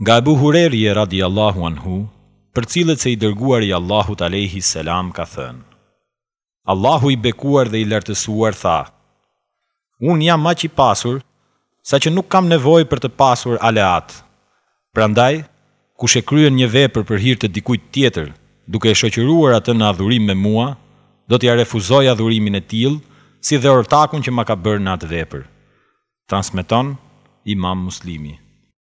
Nga Ebu Hurejre radijallahu anhu, përcillet se i Dërguari i Allahut alejhi selam ka thënë, Allahu i bekuar dhe i lartësuar tha, Unë jam aq i pasur sa që nuk kam nevojë për të pasur aleatë, prandaj, kush e kryen një vepër për hir të dikujt tjetër duke e shoqëruar atë në adhurim me mua, do t'ia refuzoj adhurimin e tillë si dhe ortakun që ma ka bërë në atë vepër. Transmeton Imam Muslimi.